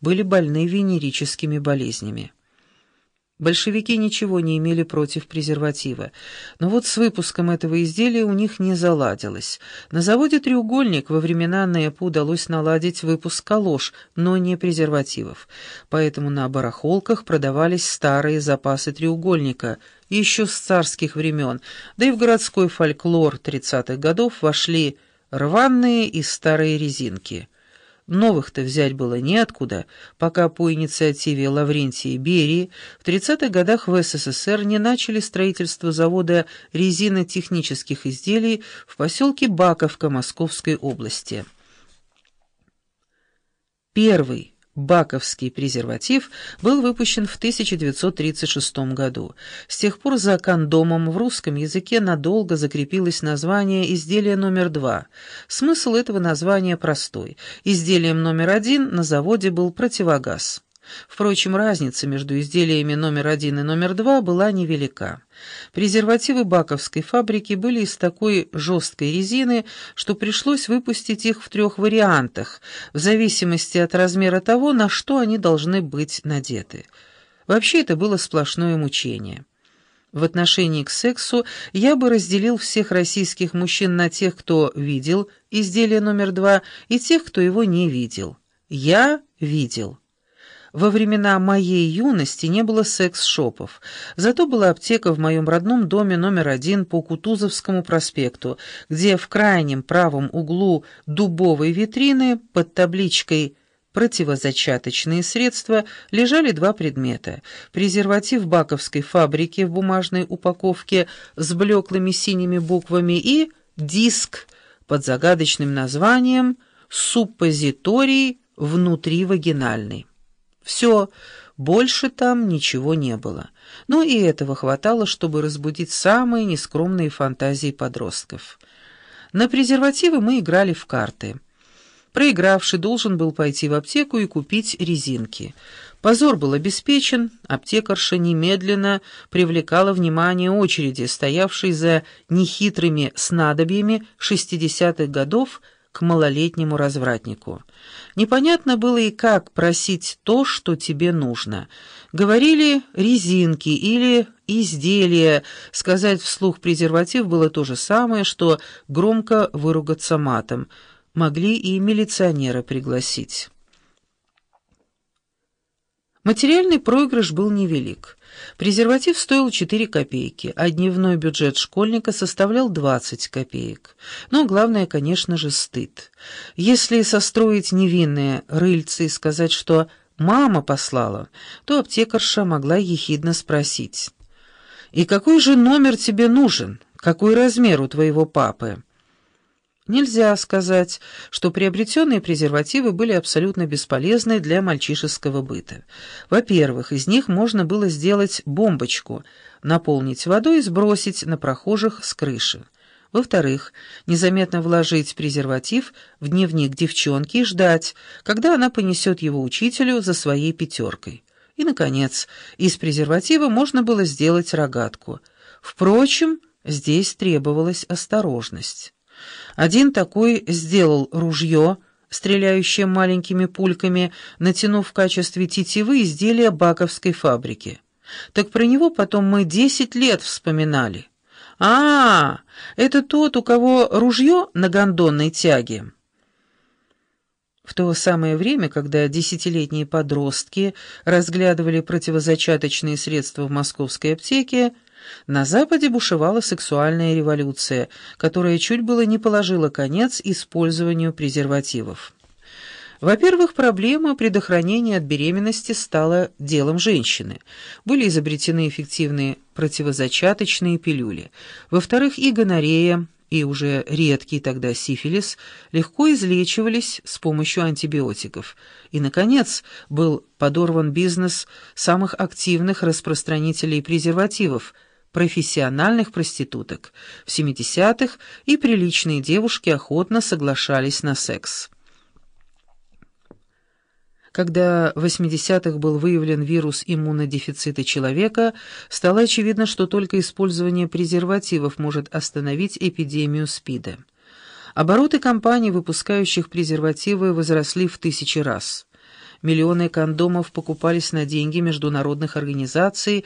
были больны венерическими болезнями. Большевики ничего не имели против презерватива, но вот с выпуском этого изделия у них не заладилось. На заводе «Треугольник» во времена НЭП удалось наладить выпуск калош, но не презервативов, поэтому на барахолках продавались старые запасы «Треугольника», еще с царских времен, да и в городской фольклор 30-х годов вошли рваные и старые резинки. Новых-то взять было неоткуда, пока по инициативе Лаврентия Берии в 30-х годах в СССР не начали строительство завода резинотехнических изделий в поселке Баковка Московской области. Первый Баковский презерватив был выпущен в 1936 году. С тех пор за кондомом в русском языке надолго закрепилось название изделия номер два. Смысл этого названия простой. Изделием номер один на заводе был противогаз. Впрочем, разница между изделиями номер один и номер два была невелика. Презервативы баковской фабрики были из такой жесткой резины, что пришлось выпустить их в трех вариантах, в зависимости от размера того, на что они должны быть надеты. Вообще это было сплошное мучение. В отношении к сексу я бы разделил всех российских мужчин на тех, кто видел изделие номер два, и тех, кто его не видел. Я видел. Во времена моей юности не было секс-шопов, зато была аптека в моем родном доме номер один по Кутузовскому проспекту, где в крайнем правом углу дубовой витрины под табличкой противозачаточные средства лежали два предмета. Презерватив баковской фабрики в бумажной упаковке с блеклыми синими буквами и диск под загадочным названием «Суппозиторий внутривагинальный». Все, больше там ничего не было. Но и этого хватало, чтобы разбудить самые нескромные фантазии подростков. На презервативы мы играли в карты. Проигравший должен был пойти в аптеку и купить резинки. Позор был обеспечен, аптекарша немедленно привлекала внимание очереди, стоявшей за нехитрыми снадобьями 60-х годов, к малолетнему развратнику. Непонятно было и как просить то, что тебе нужно. Говорили «резинки» или «изделия». Сказать вслух презерватив было то же самое, что громко выругаться матом. Могли и милиционера пригласить. Материальный проигрыш был невелик. Презерватив стоил 4 копейки, а дневной бюджет школьника составлял 20 копеек. Но главное, конечно же, стыд. Если состроить невинные рыльцы и сказать, что «мама послала», то аптекарша могла ехидно спросить. «И какой же номер тебе нужен? Какой размер у твоего папы?» Нельзя сказать, что приобретенные презервативы были абсолютно бесполезны для мальчишеского быта. Во-первых, из них можно было сделать бомбочку, наполнить водой и сбросить на прохожих с крыши. Во-вторых, незаметно вложить презерватив в дневник девчонки и ждать, когда она понесет его учителю за своей пятеркой. И, наконец, из презерватива можно было сделать рогатку. Впрочем, здесь требовалась осторожность. Один такой сделал ружье, стреляющее маленькими пульками, натянув в качестве тетивы изделия баковской фабрики. Так про него потом мы десять лет вспоминали. «А, это тот, у кого ружье на гондонной тяге». В то самое время, когда десятилетние подростки разглядывали противозачаточные средства в московской аптеке, на Западе бушевала сексуальная революция, которая чуть было не положила конец использованию презервативов. Во-первых, проблема предохранения от беременности стала делом женщины. Были изобретены эффективные противозачаточные пилюли. Во-вторых, и гонорея, и уже редкий тогда сифилис легко излечивались с помощью антибиотиков. И, наконец, был подорван бизнес самых активных распространителей презервативов – профессиональных проституток. В 70-х и приличные девушки охотно соглашались на секс. Когда в 80-х был выявлен вирус иммунодефицита человека, стало очевидно, что только использование презервативов может остановить эпидемию СПИДа. Обороты компаний, выпускающих презервативы, возросли в тысячи раз. Миллионы кондомов покупались на деньги международных организаций,